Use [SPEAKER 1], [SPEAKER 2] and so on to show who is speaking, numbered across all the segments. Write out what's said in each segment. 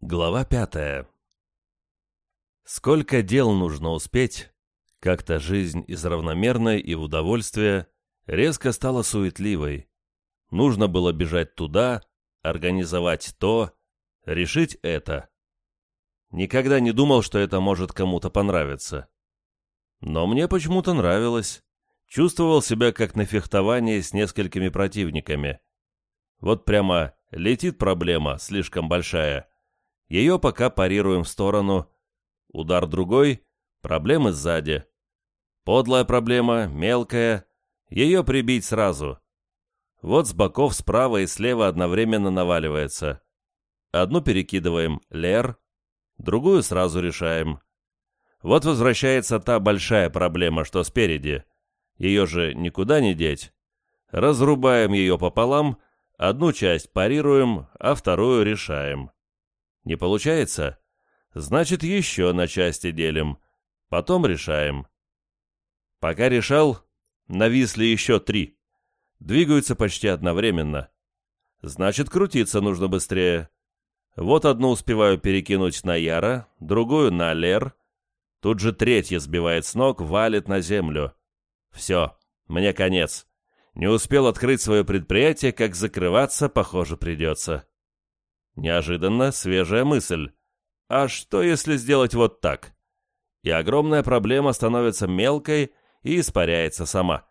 [SPEAKER 1] Глава пятая. Сколько дел нужно успеть? Как-то жизнь из равномерной и в удовольствие резко стала суетливой. Нужно было бежать туда, организовать то, решить это. Никогда не думал, что это может кому-то понравиться. Но мне почему-то нравилось. Чувствовал себя как на фехтовании с несколькими противниками. Вот прямо летит проблема, слишком большая – ее пока парируем в сторону. Удар другой, проблемы сзади. Подлая проблема, мелкая, ее прибить сразу. Вот с боков справа и слева одновременно наваливается. Одну перекидываем Лер, другую сразу решаем. Вот возвращается та большая проблема, что спереди. Ее же никуда не деть. Разрубаем ее пополам, одну часть парируем, а вторую решаем. Не получается? Значит, еще на части делим. Потом решаем. Пока решал, нависли еще три. Двигаются почти одновременно. Значит, крутиться нужно быстрее. Вот одну успеваю перекинуть на Яра, другую на Лер. Тут же третья сбивает с ног, валит на землю. Все, мне конец. Не успел открыть свое предприятие, как закрываться, похоже, придется. Неожиданно свежая мысль. А что, если сделать вот так? И огромная проблема становится мелкой и испаряется сама.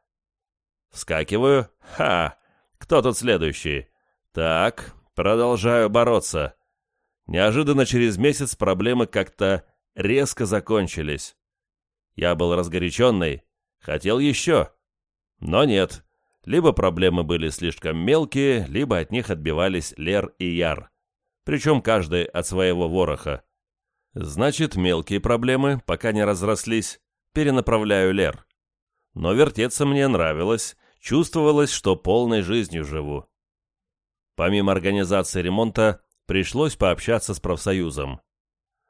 [SPEAKER 1] Вскакиваю. Ха! Кто тут следующий? Так, продолжаю бороться. Неожиданно через месяц проблемы как-то резко закончились. Я был разгоряченный, хотел еще. Но нет, либо проблемы были слишком мелкие, либо от них отбивались Лер и Яр причем каждый от своего вороха. Значит, мелкие проблемы, пока не разрослись, перенаправляю Лер. Но вертеться мне нравилось, чувствовалось, что полной жизнью живу. Помимо организации ремонта, пришлось пообщаться с профсоюзом.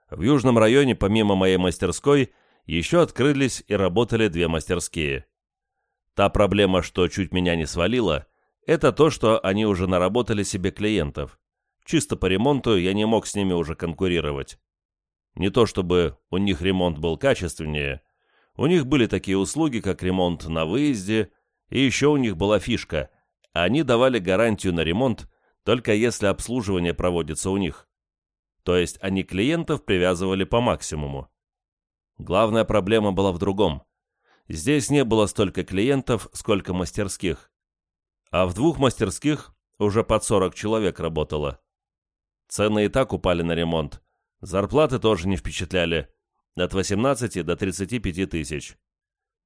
[SPEAKER 1] В Южном районе, помимо моей мастерской, еще открылись и работали две мастерские. Та проблема, что чуть меня не свалила, это то, что они уже наработали себе клиентов. Чисто по ремонту я не мог с ними уже конкурировать. Не то чтобы у них ремонт был качественнее, у них были такие услуги, как ремонт на выезде, и еще у них была фишка. Они давали гарантию на ремонт, только если обслуживание проводится у них. То есть они клиентов привязывали по максимуму. Главная проблема была в другом. Здесь не было столько клиентов, сколько мастерских. А в двух мастерских уже под 40 человек работало. Цены и так упали на ремонт. Зарплаты тоже не впечатляли. От 18 до 35 тысяч.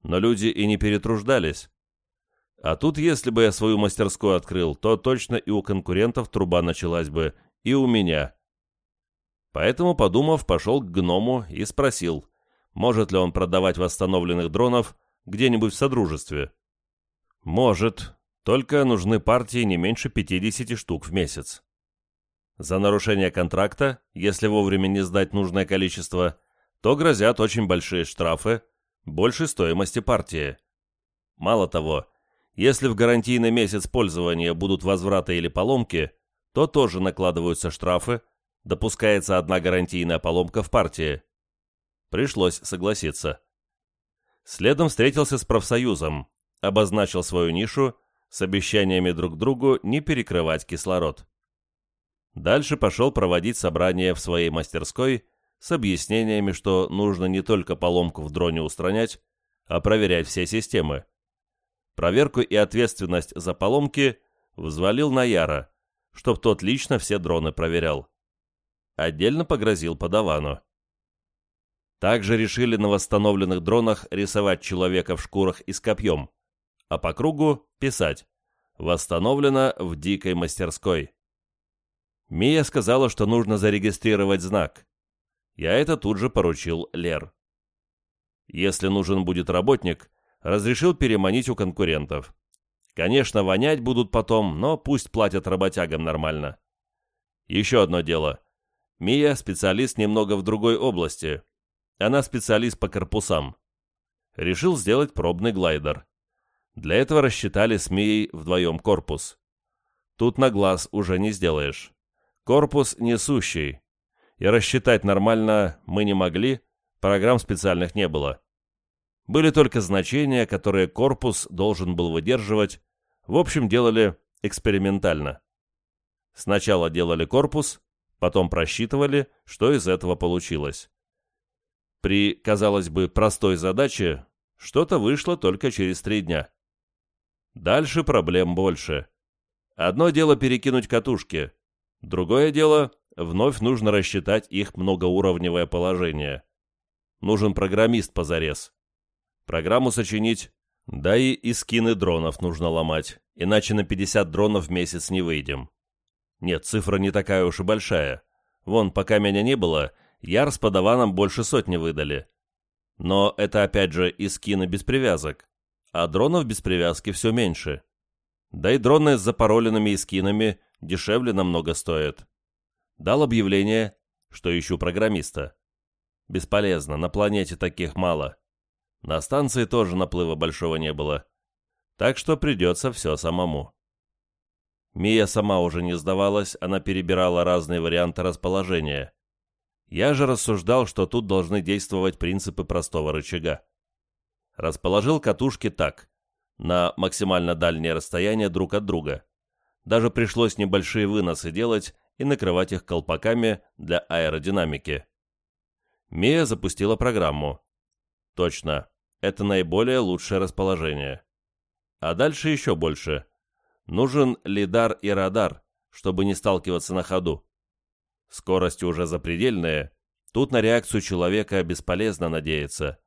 [SPEAKER 1] Но люди и не перетруждались. А тут, если бы я свою мастерскую открыл, то точно и у конкурентов труба началась бы, и у меня. Поэтому, подумав, пошел к гному и спросил, может ли он продавать восстановленных дронов где-нибудь в Содружестве. Может, только нужны партии не меньше 50 штук в месяц. За нарушение контракта, если вовремя не сдать нужное количество, то грозят очень большие штрафы, больше стоимости партии. Мало того, если в гарантийный месяц пользования будут возвраты или поломки, то тоже накладываются штрафы, допускается одна гарантийная поломка в партии. Пришлось согласиться. Следом встретился с профсоюзом, обозначил свою нишу с обещаниями друг другу не перекрывать кислород. Дальше пошел проводить собрание в своей мастерской с объяснениями, что нужно не только поломку в дроне устранять, а проверять все системы. Проверку и ответственность за поломки взвалил на Яра, чтоб тот лично все дроны проверял. Отдельно погрозил подавану. Также решили на восстановленных дронах рисовать человека в шкурах и с копьем, а по кругу писать «Восстановлено в дикой мастерской». Мия сказала, что нужно зарегистрировать знак. Я это тут же поручил Лер. Если нужен будет работник, разрешил переманить у конкурентов. Конечно, вонять будут потом, но пусть платят работягам нормально. Еще одно дело. Мия – специалист немного в другой области. Она специалист по корпусам. Решил сделать пробный глайдер. Для этого рассчитали с Мией вдвоем корпус. Тут на глаз уже не сделаешь. Корпус несущий. и рассчитать нормально мы не могли, программ специальных не было. Были только значения, которые корпус должен был выдерживать, в общем, делали экспериментально. Сначала делали корпус, потом просчитывали, что из этого получилось. При, казалось бы, простой задаче что-то вышло только через три дня. Дальше проблем больше. Одно дело перекинуть катушки, другое дело вновь нужно рассчитать их многоуровневое положение. Нужен программист позарез. Программу сочинить, да и и скины дронов нужно ломать, иначе на 50 дронов в месяц не выйдем. Нет, цифра не такая уж и большая. Вон, пока меня не было, Яр с подаваном больше сотни выдали. Но это опять же и скины без привязок, а дронов без привязки все меньше. Да и дроны с запароленными скинами дешевле намного стоят. Дал объявление, что ищу программиста. Бесполезно, на планете таких мало. На станции тоже наплыва большого не было. Так что придется все самому. Мия сама уже не сдавалась, она перебирала разные варианты расположения. Я же рассуждал, что тут должны действовать принципы простого рычага. Расположил катушки так, на максимально дальнее расстояние друг от друга. Даже пришлось небольшие выносы делать и накрывать их колпаками для аэродинамики. Мия запустила программу. Точно, это наиболее лучшее расположение. А дальше еще больше. Нужен лидар и радар, чтобы не сталкиваться на ходу. Скорости уже запредельные, тут на реакцию человека бесполезно надеяться.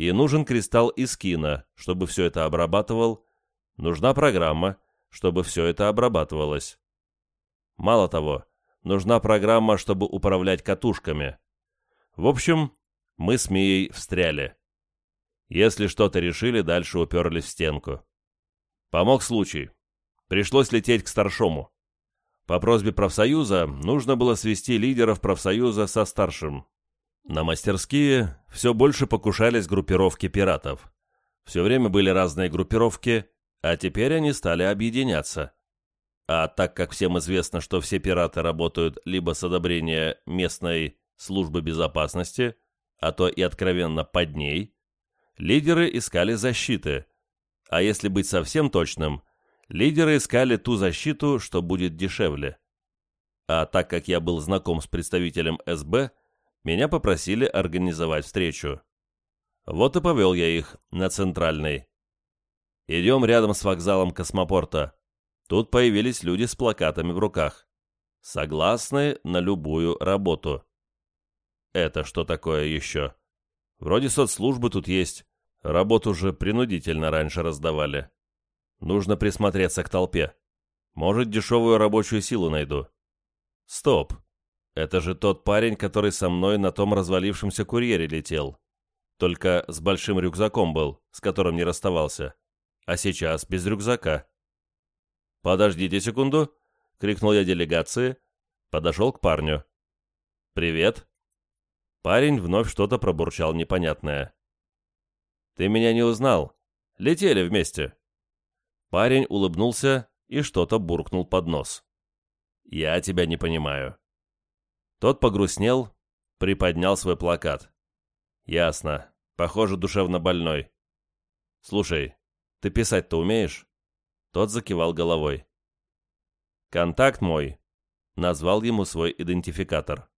[SPEAKER 1] И нужен кристалл из кино, чтобы все это обрабатывал. Нужна программа, чтобы все это обрабатывалось. Мало того, нужна программа, чтобы управлять катушками. В общем, мы с Мией встряли. Если что-то решили, дальше уперлись в стенку. Помог случай. Пришлось лететь к старшому. По просьбе профсоюза нужно было свести лидеров профсоюза со старшим. На мастерские все больше покушались группировки пиратов. Все время были разные группировки, а теперь они стали объединяться. А так как всем известно, что все пираты работают либо с одобрения местной службы безопасности, а то и откровенно под ней, лидеры искали защиты. А если быть совсем точным, лидеры искали ту защиту, что будет дешевле. А так как я был знаком с представителем СБ, меня попросили организовать встречу. Вот и повел я их на центральный. Идем рядом с вокзалом космопорта. Тут появились люди с плакатами в руках. Согласны на любую работу. Это что такое еще? Вроде соцслужбы тут есть. Работу же принудительно раньше раздавали. Нужно присмотреться к толпе. Может, дешевую рабочую силу найду. Стоп. Это же тот парень, который со мной на том развалившемся курьере летел. Только с большим рюкзаком был, с которым не расставался. А сейчас без рюкзака. «Подождите секунду!» — крикнул я делегации. Подошел к парню. «Привет!» Парень вновь что-то пробурчал непонятное. «Ты меня не узнал. Летели вместе». Парень улыбнулся и что-то буркнул под нос. «Я тебя не понимаю». Тот погрустнел, приподнял свой плакат. «Ясно. Похоже, душевно больной. Слушай, ты писать-то умеешь?» Тот закивал головой. «Контакт мой», — назвал ему свой идентификатор.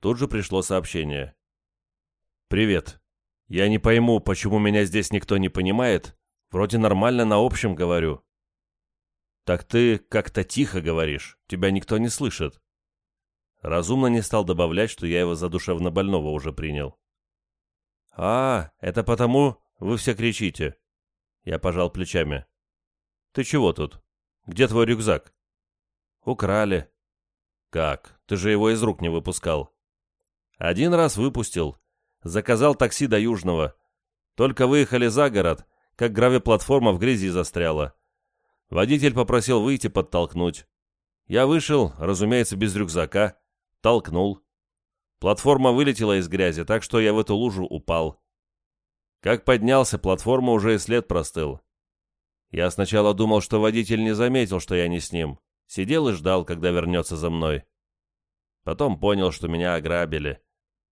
[SPEAKER 1] Тут же пришло сообщение. «Привет. Я не пойму, почему меня здесь никто не понимает, Вроде нормально на общем говорю. Так ты как-то тихо говоришь, тебя никто не слышит. Разумно не стал добавлять, что я его за душевно больного уже принял. «А, это потому вы все кричите». Я пожал плечами. «Ты чего тут? Где твой рюкзак?» «Украли». «Как? Ты же его из рук не выпускал». «Один раз выпустил. Заказал такси до Южного. Только выехали за город, как гравиплатформа в грязи застряла. Водитель попросил выйти подтолкнуть. Я вышел, разумеется, без рюкзака, толкнул. Платформа вылетела из грязи, так что я в эту лужу упал. Как поднялся, платформа уже и след простыл. Я сначала думал, что водитель не заметил, что я не с ним. Сидел и ждал, когда вернется за мной. Потом понял, что меня ограбили.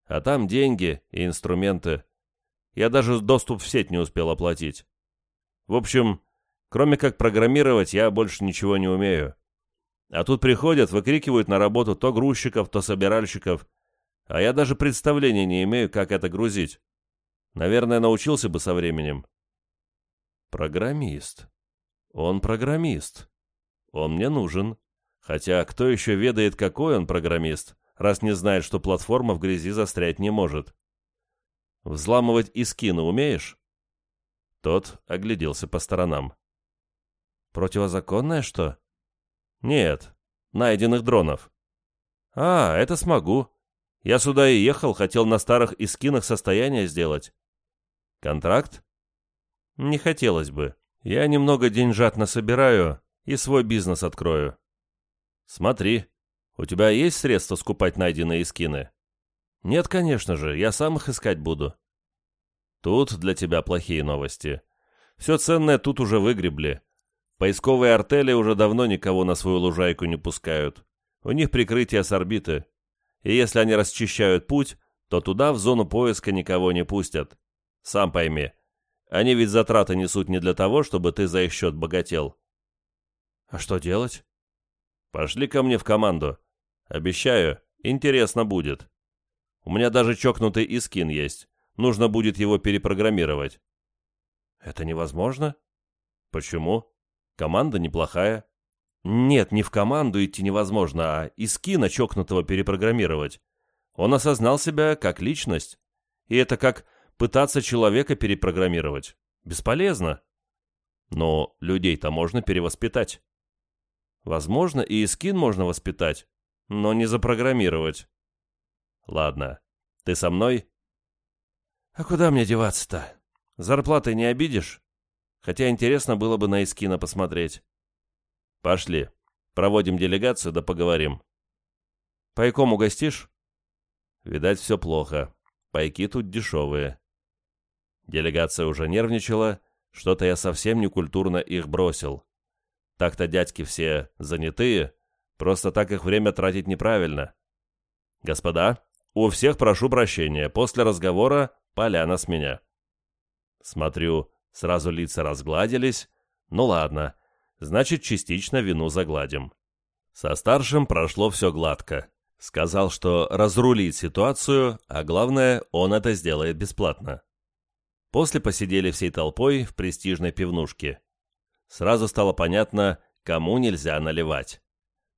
[SPEAKER 1] А там деньги и инструменты. Я даже доступ в сеть не успел оплатить. В общем, кроме как программировать, я больше ничего не умею. А тут приходят, выкрикивают на работу то грузчиков, то собиральщиков. А я даже представления не имею, как это грузить. Наверное, научился бы со временем. Программист. Он программист. Он мне нужен. Хотя кто еще ведает, какой он программист, раз не знает, что платформа в грязи застрять не может. Взламывать искины умеешь? Тот огляделся по сторонам. Противозаконное что? Нет, найденных дронов. А, это смогу. Я сюда и ехал, хотел на старых искинах состояние сделать. Контракт? Не хотелось бы. Я немного деньжат насобираю и свой бизнес открою. Смотри, у тебя есть средства скупать найденные скины? Нет, конечно же, я сам их искать буду. Тут для тебя плохие новости. Все ценное тут уже выгребли. Поисковые артели уже давно никого на свою лужайку не пускают. У них прикрытие с орбиты. И если они расчищают путь, то туда в зону поиска никого не пустят. Сам пойми, они ведь затраты несут не для того, чтобы ты за их счет богател. А что делать? Пошли ко мне в команду. Обещаю, интересно будет. У меня даже чокнутый искин есть. Нужно будет его перепрограммировать. Это невозможно? Почему? Команда неплохая. Нет, не в команду идти невозможно, а искина чокнутого перепрограммировать. Он осознал себя как личность. И это как пытаться человека перепрограммировать. Бесполезно. Но людей-то можно перевоспитать. Возможно, и скин можно воспитать, но не запрограммировать. Ладно, ты со мной? А куда мне деваться-то? Зарплаты не обидишь? Хотя интересно было бы на Искина посмотреть. Пошли. Проводим делегацию, да поговорим. Пайком угостишь? Видать, все плохо. Пайки тут дешевые. Делегация уже нервничала, что-то я совсем некультурно их бросил. Так-то дядьки все занятые, просто так их время тратить неправильно. Господа, у всех прошу прощения, после разговора поляна с меня. Смотрю, сразу лица разгладились. Ну ладно, значит, частично вину загладим. Со старшим прошло все гладко. Сказал, что разрулит ситуацию, а главное, он это сделает бесплатно. После посидели всей толпой в престижной пивнушке. Сразу стало понятно, кому нельзя наливать.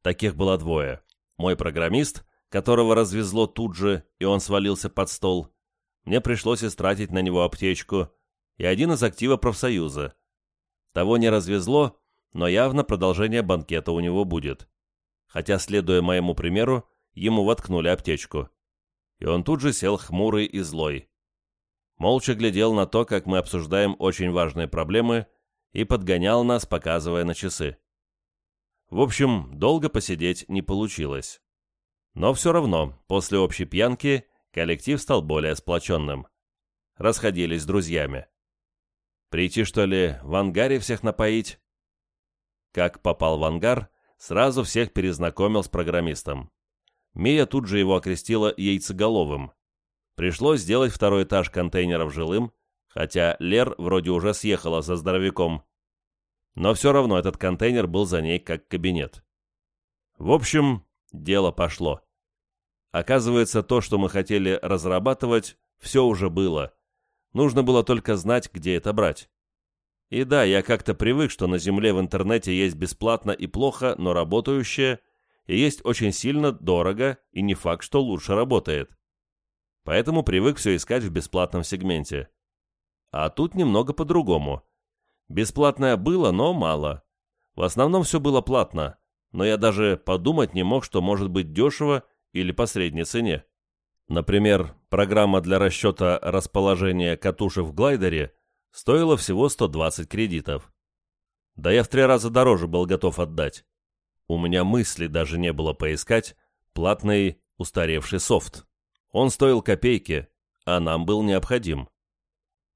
[SPEAKER 1] Таких было двое. Мой программист, которого развезло тут же, и он свалился под стол. Мне пришлось истратить на него аптечку. И один из актива профсоюза. Того не развезло, но явно продолжение банкета у него будет. Хотя, следуя моему примеру, ему воткнули аптечку. И он тут же сел хмурый и злой молча глядел на то, как мы обсуждаем очень важные проблемы, и подгонял нас, показывая на часы. В общем, долго посидеть не получилось. Но все равно, после общей пьянки, коллектив стал более сплоченным. Расходились с друзьями. Прийти, что ли, в ангаре всех напоить? Как попал в ангар, сразу всех перезнакомил с программистом. Мия тут же его окрестила яйцеголовым. Пришлось сделать второй этаж контейнеров жилым, хотя Лер вроде уже съехала за здоровяком. Но все равно этот контейнер был за ней как кабинет. В общем, дело пошло. Оказывается, то, что мы хотели разрабатывать, все уже было. Нужно было только знать, где это брать. И да, я как-то привык, что на Земле в интернете есть бесплатно и плохо, но работающее, и есть очень сильно дорого, и не факт, что лучше работает поэтому привык все искать в бесплатном сегменте. А тут немного по-другому. Бесплатное было, но мало. В основном все было платно, но я даже подумать не мог, что может быть дешево или по средней цене. Например, программа для расчета расположения катушек в глайдере стоила всего 120 кредитов. Да я в три раза дороже был готов отдать. У меня мысли даже не было поискать платный устаревший софт. Он стоил копейки, а нам был необходим.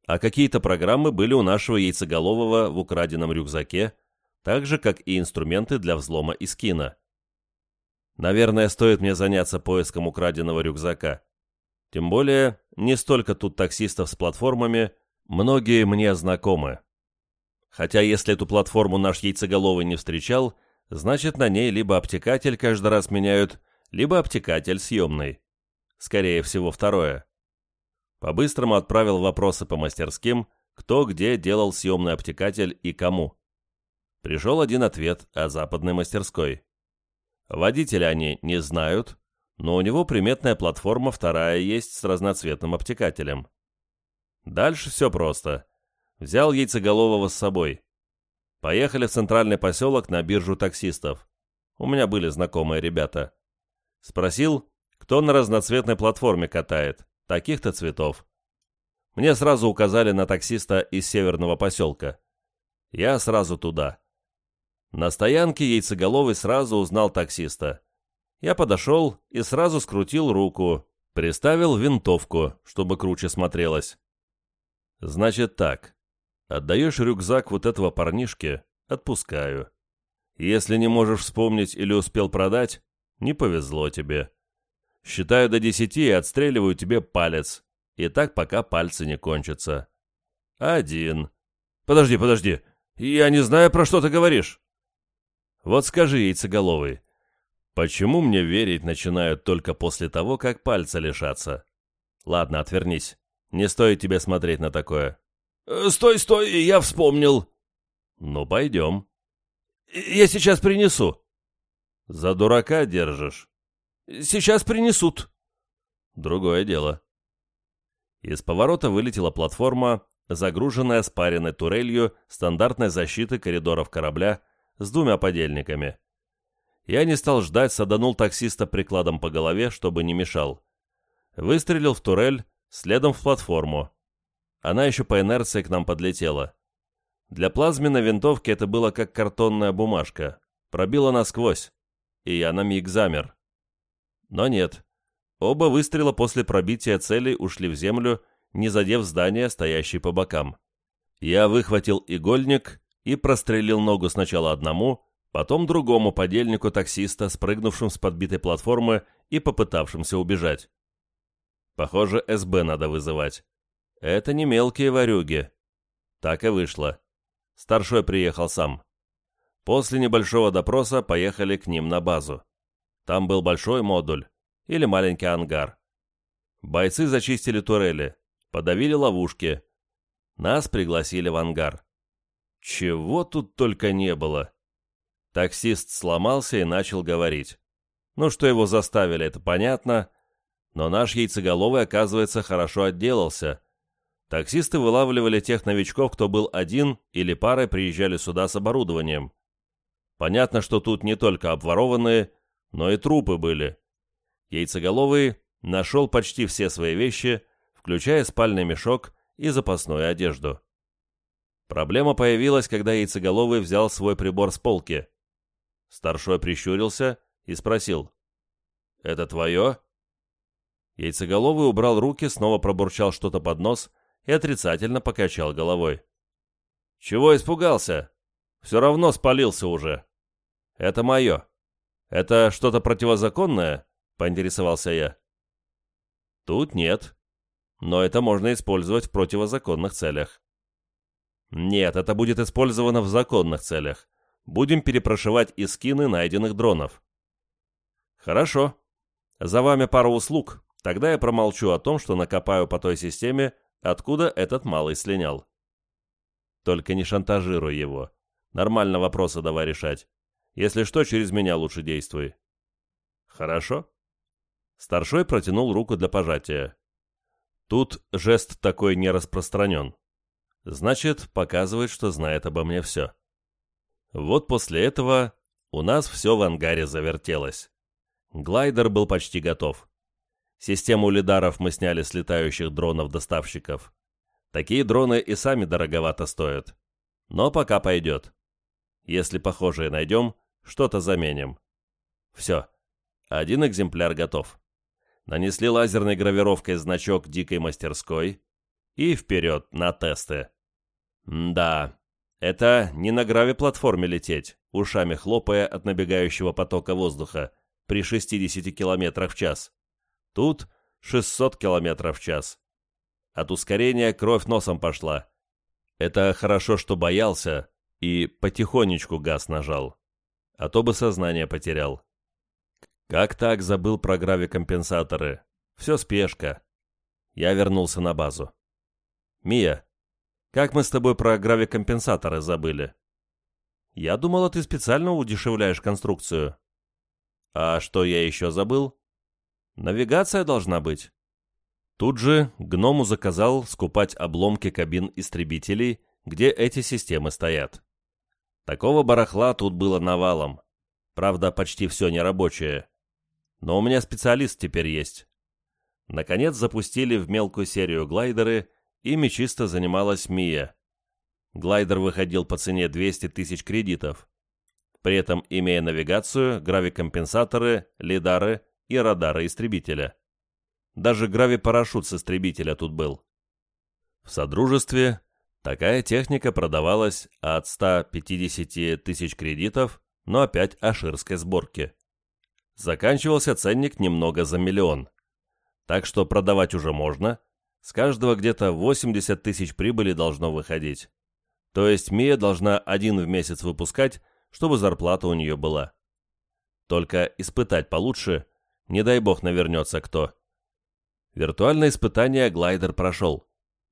[SPEAKER 1] А какие-то программы были у нашего яйцеголового в украденном рюкзаке, так же, как и инструменты для взлома и скина. Наверное, стоит мне заняться поиском украденного рюкзака. Тем более, не столько тут таксистов с платформами, многие мне знакомы. Хотя если эту платформу наш яйцеголовый не встречал, значит на ней либо обтекатель каждый раз меняют, либо обтекатель съемный. Скорее всего, второе. По-быстрому отправил вопросы по мастерским, кто где делал съемный обтекатель и кому. Пришел один ответ о западной мастерской. Водителя они не знают, но у него приметная платформа вторая есть с разноцветным обтекателем. Дальше все просто. Взял яйцеголового с собой. Поехали в центральный поселок на биржу таксистов. У меня были знакомые ребята. Спросил, кто на разноцветной платформе катает, таких-то цветов. Мне сразу указали на таксиста из северного поселка. Я сразу туда. На стоянке яйцеголовый сразу узнал таксиста. Я подошел и сразу скрутил руку, приставил винтовку, чтобы круче смотрелось. Значит так, отдаешь рюкзак вот этого парнишке, отпускаю. Если не можешь вспомнить или успел продать, не повезло тебе. Считаю до десяти и отстреливаю тебе палец. И так пока пальцы не кончатся. Один. Подожди, подожди. Я не знаю, про что ты говоришь. Вот скажи, яйцеголовый, почему мне верить начинают только после того, как пальца лишатся? Ладно, отвернись. Не стоит тебе смотреть на такое. Э, «Стой, стой, я вспомнил!» «Ну, пойдем». «Я сейчас принесу». «За дурака держишь?» «Сейчас принесут». «Другое дело». Из поворота вылетела платформа, загруженная спаренной турелью стандартной защиты коридоров корабля с двумя подельниками. Я не стал ждать, саданул таксиста прикладом по голове, чтобы не мешал. Выстрелил в турель, следом в платформу. Она еще по инерции к нам подлетела. Для плазменной винтовки это было как картонная бумажка. Пробила насквозь, и я на миг замер. Но нет. Оба выстрела после пробития целей ушли в землю, не задев здание, стоящее по бокам. Я выхватил игольник и прострелил ногу сначала одному, потом другому подельнику таксиста, спрыгнувшим с подбитой платформы и попытавшимся убежать. Похоже, СБ надо вызывать. Это не мелкие ворюги. Так и вышло. Старшой приехал сам. После небольшого допроса поехали к ним на базу. Там был большой модуль или маленький ангар. Бойцы зачистили турели, подавили ловушки. Нас пригласили в ангар. Чего тут только не было. Таксист сломался и начал говорить. Ну, что его заставили, это понятно, но наш яйцеголовый, оказывается, хорошо отделался. Таксисты вылавливали тех новичков, кто был один или парой приезжали сюда с оборудованием. Понятно, что тут не только обворованные, но и трупы были. Яйцеголовый нашел почти все свои вещи, включая спальный мешок и запасную одежду. Проблема появилась, когда яйцеголовый взял свой прибор с полки. Старшой прищурился и спросил. «Это твое?» Яйцеголовый убрал руки, снова пробурчал что-то под нос и отрицательно покачал головой. «Чего испугался? Все равно спалился уже. Это мое. Это что-то противозаконное?» — поинтересовался я. «Тут нет. Но это можно использовать в противозаконных целях. Нет, это будет использовано в законных целях. Будем перепрошивать и скины найденных дронов. Хорошо. За вами пара услуг. Тогда я промолчу о том, что накопаю по той системе, откуда этот малый слинял. Только не шантажируй его. Нормально вопросы давай решать. Если что, через меня лучше действуй. Хорошо. Старшой протянул руку для пожатия. Тут жест такой не распространен. Значит, показывает, что знает обо мне все. Вот после этого у нас все в ангаре завертелось. Глайдер был почти готов. Систему лидаров мы сняли с летающих дронов-доставщиков. Такие дроны и сами дороговато стоят. Но пока пойдет. Если похожие найдем, что-то заменим. Все. Один экземпляр готов. Нанесли лазерной гравировкой значок дикой мастерской, и вперед на тесты. да, это не на граве-платформе лететь, ушами хлопая от набегающего потока воздуха, при 60 км в час. Тут 600 км в час. От ускорения кровь носом пошла. Это хорошо, что боялся и потихонечку газ нажал. А то бы сознание потерял. Как так забыл про гравикомпенсаторы? Все спешка. Я вернулся на базу. «Мия, как мы с тобой про гравикомпенсаторы забыли?» «Я думала, ты специально удешевляешь конструкцию». «А что я еще забыл?» «Навигация должна быть». Тут же гному заказал скупать обломки кабин истребителей, где эти системы стоят. Такого барахла тут было навалом. Правда, почти все нерабочее. Но у меня специалист теперь есть. Наконец запустили в мелкую серию глайдеры, ими чисто занималась Мия. Глайдер выходил по цене 200 тысяч кредитов. При этом имея навигацию, гравикомпенсаторы, лидары и радары истребителя. Даже гравипарашют с истребителя тут был. В Содружестве такая техника продавалась от 150 тысяч кредитов, но опять аширской сборки. Заканчивался ценник немного за миллион. Так что продавать уже можно. С каждого где-то 80 тысяч прибыли должно выходить. То есть Мия должна один в месяц выпускать, чтобы зарплата у нее была. Только испытать получше, не дай бог навернется кто. Виртуальное испытание глайдер прошел.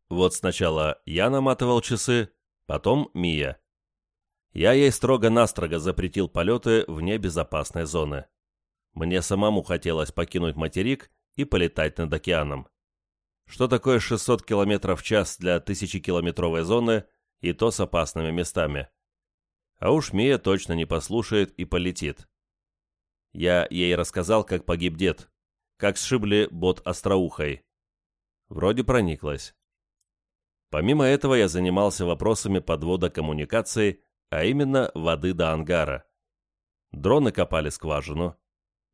[SPEAKER 1] Вот сначала я наматывал часы, потом Мия. Я ей строго-настрого запретил полеты вне безопасной зоны. Мне самому хотелось покинуть материк и полетать над океаном. Что такое 600 км в час для тысячекилометровой зоны, и то с опасными местами? А уж Мия точно не послушает и полетит. Я ей рассказал, как погиб дед, как сшибли бот остроухой. Вроде прониклась. Помимо этого я занимался вопросами подвода коммуникаций, а именно воды до ангара. Дроны копали скважину.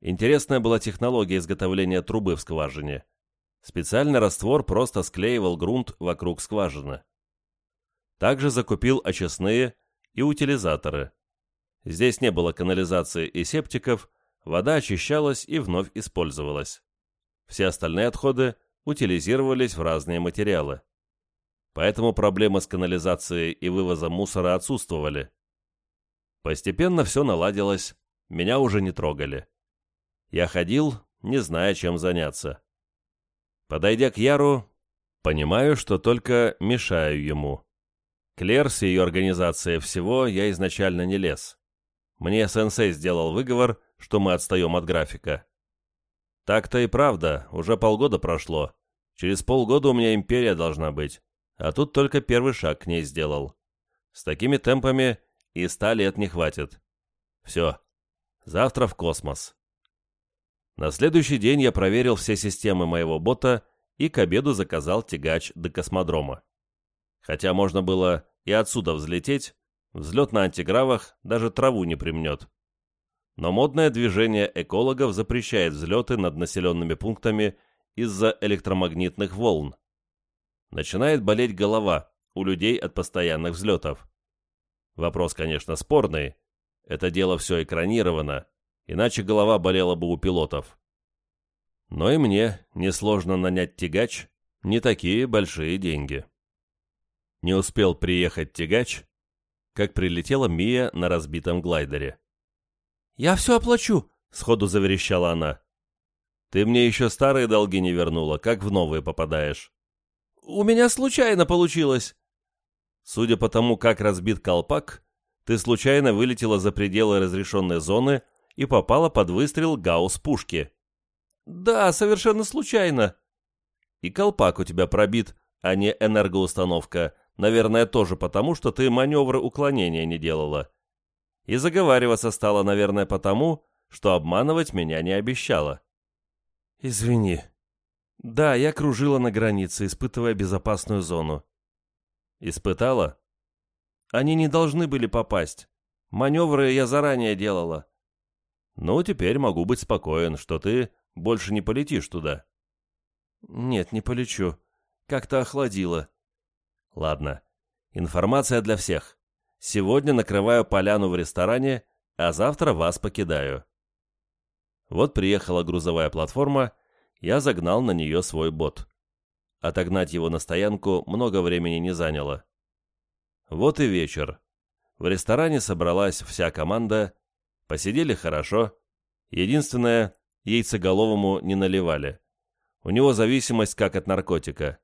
[SPEAKER 1] Интересная была технология изготовления трубы в скважине. Специальный раствор просто склеивал грунт вокруг скважины. Также закупил очистные и утилизаторы. Здесь не было канализации и септиков, вода очищалась и вновь использовалась. Все остальные отходы утилизировались в разные материалы. Поэтому проблемы с канализацией и вывозом мусора отсутствовали. Постепенно все наладилось, меня уже не трогали. Я ходил, не зная, чем заняться. Подойдя к Яру, понимаю, что только мешаю ему. Клер с ее организацией всего я изначально не лез. Мне сенсей сделал выговор, что мы отстаем от графика. Так-то и правда, уже полгода прошло. Через полгода у меня империя должна быть, а тут только первый шаг к ней сделал. С такими темпами и ста лет не хватит. Все, завтра в космос. На следующий день я проверил все системы моего бота и к обеду заказал тягач до космодрома. Хотя можно было и отсюда взлететь, взлет на антигравах даже траву не примнет. Но модное движение экологов запрещает взлеты над населенными пунктами из-за электромагнитных волн. Начинает болеть голова у людей от постоянных взлетов. Вопрос, конечно, спорный. Это дело все экранировано, иначе голова болела бы у пилотов. Но и мне несложно нанять тягач, не такие большие деньги. Не успел приехать тягач, как прилетела Мия на разбитом глайдере.
[SPEAKER 2] «Я все оплачу», — сходу заверещала она.
[SPEAKER 1] «Ты мне еще старые долги не вернула, как в новые попадаешь?»
[SPEAKER 2] «У меня случайно получилось».
[SPEAKER 1] «Судя по тому, как разбит колпак, ты случайно вылетела за пределы разрешенной зоны и попала под выстрел гаусс-пушки».
[SPEAKER 2] «Да, совершенно случайно».
[SPEAKER 1] «И колпак у тебя пробит, а не энергоустановка, наверное, тоже потому, что ты маневры уклонения не делала. И заговариваться стала, наверное, потому, что обманывать меня не обещала.
[SPEAKER 2] «Извини. Да, я кружила на границе, испытывая безопасную зону».
[SPEAKER 1] «Испытала?»
[SPEAKER 2] «Они не должны были попасть. Маневры я заранее делала».
[SPEAKER 1] «Ну, теперь могу быть спокоен, что ты больше не полетишь туда».
[SPEAKER 2] «Нет, не полечу. Как-то охладило».
[SPEAKER 1] «Ладно. Информация для всех. Сегодня накрываю поляну в ресторане, а завтра вас покидаю». Вот приехала грузовая платформа, я загнал на нее свой бот. Отогнать его на стоянку много времени не заняло. Вот и вечер. В ресторане собралась вся команда, посидели хорошо. Единственное, яйцеголовому не наливали. У него зависимость как от наркотика.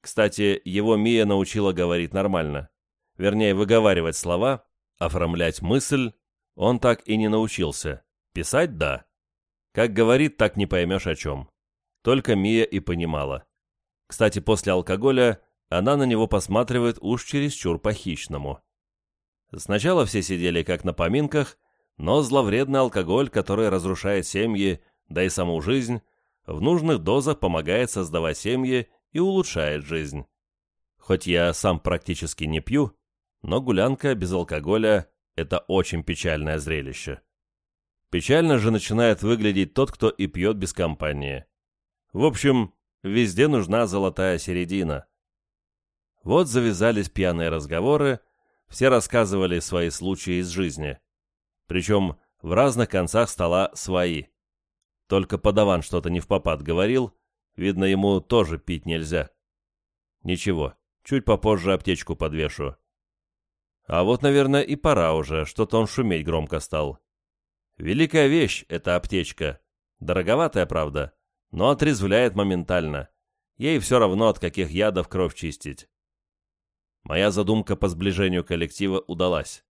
[SPEAKER 1] Кстати, его Мия научила говорить нормально. Вернее, выговаривать слова, оформлять мысль он так и не научился. Писать – да. Как говорит, так не поймешь о чем. Только Мия и понимала. Кстати, после алкоголя она на него посматривает уж чересчур по-хищному. Сначала все сидели как на поминках, но зловредный алкоголь, который разрушает семьи, да и саму жизнь, в нужных дозах помогает создавать семьи и улучшает жизнь. Хоть я сам практически не пью, но гулянка без алкоголя – это очень печальное зрелище. Печально же начинает выглядеть тот, кто и пьет без компании. В общем, везде нужна золотая середина. Вот завязались пьяные разговоры, все рассказывали свои случаи из жизни. Причем в разных концах стола свои. Только подаван что-то не в попад говорил, видно, ему тоже пить нельзя. Ничего, чуть попозже аптечку подвешу. А вот, наверное, и пора уже, что-то он шуметь громко стал. Великая вещь — эта аптечка. Дороговатая, правда, но отрезвляет моментально. Ей все равно, от каких ядов кровь чистить. Моя задумка по сближению коллектива удалась.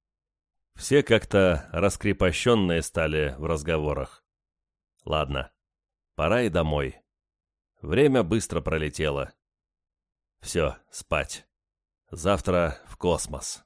[SPEAKER 1] Все как-то раскрепощенные стали в разговорах. Ладно, пора и домой. Время быстро пролетело. Все, спать. Завтра в космос.